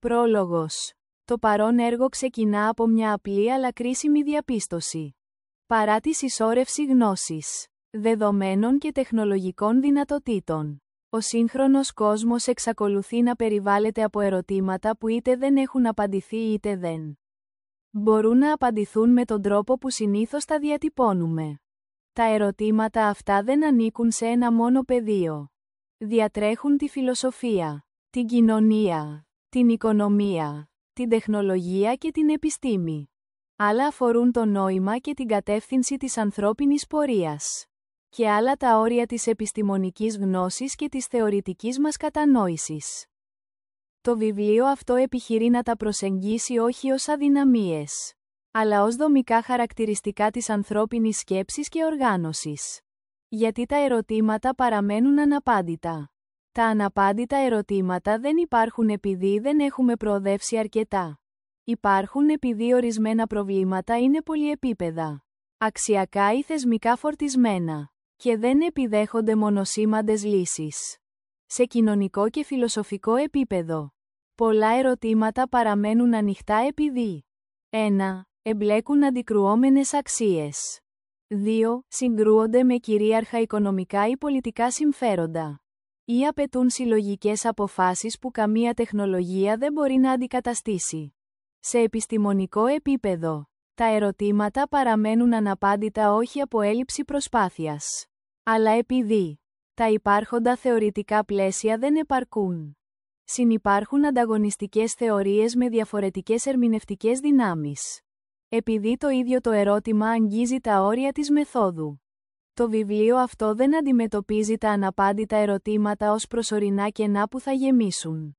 Πρόλογος. Το παρόν έργο ξεκινά από μια απλή αλλά κρίσιμη διαπίστωση. Παρά τη συσσόρευση γνώσης, δεδομένων και τεχνολογικών δυνατοτήτων, ο σύγχρονος κόσμος εξακολουθεί να περιβάλλεται από ερωτήματα που είτε δεν έχουν απαντηθεί είτε δεν μπορούν να απαντηθούν με τον τρόπο που συνήθως τα διατυπώνουμε. Τα ερωτήματα αυτά δεν ανήκουν σε ένα μόνο πεδίο. Διατρέχουν τη φιλοσοφία, την κοινωνία, την οικονομία, την τεχνολογία και την επιστήμη. Άλλα αφορούν το νόημα και την κατεύθυνση της ανθρώπινης πορείας. Και άλλα τα όρια της επιστημονικής γνώσης και της θεωρητικής μας κατανόησης. Το βιβλίο αυτό επιχειρεί να τα προσεγγίσει όχι ως αδυναμίες, αλλά ως δομικά χαρακτηριστικά της ανθρώπινης σκέψης και οργάνωσης. Γιατί τα ερωτήματα παραμένουν αναπάντητα. Τα αναπάντητα ερωτήματα δεν υπάρχουν επειδή δεν έχουμε προοδεύσει αρκετά. Υπάρχουν επειδή ορισμένα προβλήματα είναι πολυεπίπεδα, αξιακά ή θεσμικά φορτισμένα, και δεν επιδέχονται μονοσήμαντες λύσεις. Σε κοινωνικό και φιλοσοφικό επίπεδο, πολλά ερωτήματα παραμένουν ανοιχτά επειδή 1. Εμπλέκουν αντικρουόμενες αξίες. 2. Συγκρούονται με κυρίαρχα οικονομικά ή πολιτικά συμφέροντα ή απαιτούν συλλογικές αποφάσεις που καμία τεχνολογία δεν μπορεί να αντικαταστήσει. Σε επιστημονικό επίπεδο, τα ερωτήματα παραμένουν αναπάντητα όχι από έλλειψη προσπάθειας, αλλά επειδή τα υπάρχοντα θεωρητικά πλαίσια δεν επαρκούν. Συνυπάρχουν ανταγωνιστικές θεωρίες με διαφορετικές ερμηνευτικές δυνάμεις. Επειδή το ίδιο το ερώτημα αγγίζει τα όρια της μεθόδου. Το βιβλίο αυτό δεν αντιμετωπίζει τα αναπάντητα ερωτήματα ως προσωρινά κενά που θα γεμίσουν.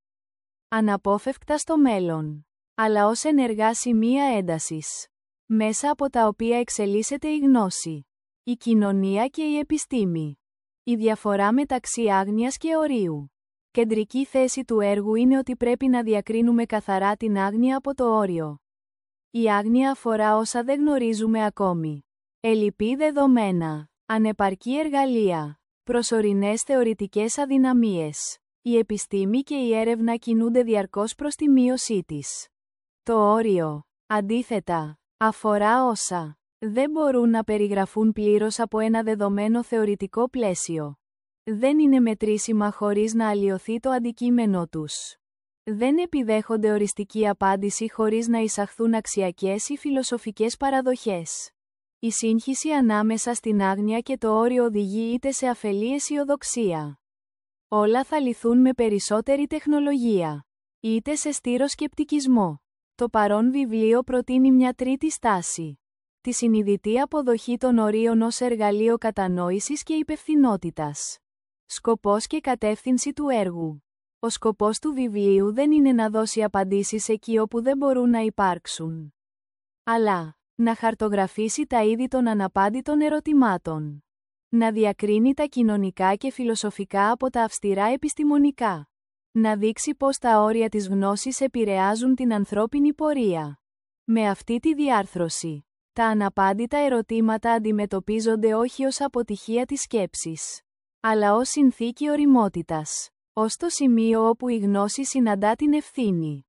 Αναπόφευκτα στο μέλλον. Αλλά ως ενεργά σημεία έντασης. Μέσα από τα οποία εξελίσσεται η γνώση. Η κοινωνία και η επιστήμη. Η διαφορά μεταξύ άγνοιας και ορίου. Κεντρική θέση του έργου είναι ότι πρέπει να διακρίνουμε καθαρά την άγνοια από το όριο. Η άγνοια αφορά όσα δεν γνωρίζουμε ακόμη. Ελλειπή δεδομένα. Ανεπαρκή εργαλεία. Προσωρινές θεωρητικές αδυναμίες. Η επιστήμη και η έρευνα κινούνται διαρκώς προς τη μείωσή της. Το όριο, αντίθετα, αφορά όσα δεν μπορούν να περιγραφούν πλήρως από ένα δεδομένο θεωρητικό πλαίσιο. Δεν είναι μετρήσιμα χωρίς να αλλοιωθεί το αντικείμενό τους. Δεν επιδέχονται οριστική απάντηση χωρίς να εισαχθούν αξιακές ή φιλοσοφικές παραδοχές. Η σύγχυση ανάμεσα στην άγνοια και το όριο οδηγεί είτε σε αφελή αισιοδοξία. Όλα θα λυθούν με περισσότερη τεχνολογία. Είτε σε στήρο σκεπτικισμό. Το παρόν βιβλίο προτείνει μια τρίτη στάση. Τη συνειδητή αποδοχή των ορίων ως εργαλείο κατανόησης και υπευθυνότητας. Σκοπός και κατεύθυνση του έργου. Ο σκοπός του βιβλίου δεν είναι να δώσει απαντήσεις εκεί όπου δεν μπορούν να υπάρξουν. Αλλά, να χαρτογραφήσει τα είδη των αναπάντητων ερωτημάτων. Να διακρίνει τα κοινωνικά και φιλοσοφικά από τα αυστηρά επιστημονικά. Να δείξει πώς τα όρια της γνώσης επηρεάζουν την ανθρώπινη πορεία. Με αυτή τη διάρθρωση, τα αναπάντητα ερωτήματα αντιμετωπίζονται όχι ως αποτυχία της σκέψης, αλλά ως συνθήκη οριμότητας. Ως το σημείο όπου η γνώση συναντά την ευθύνη.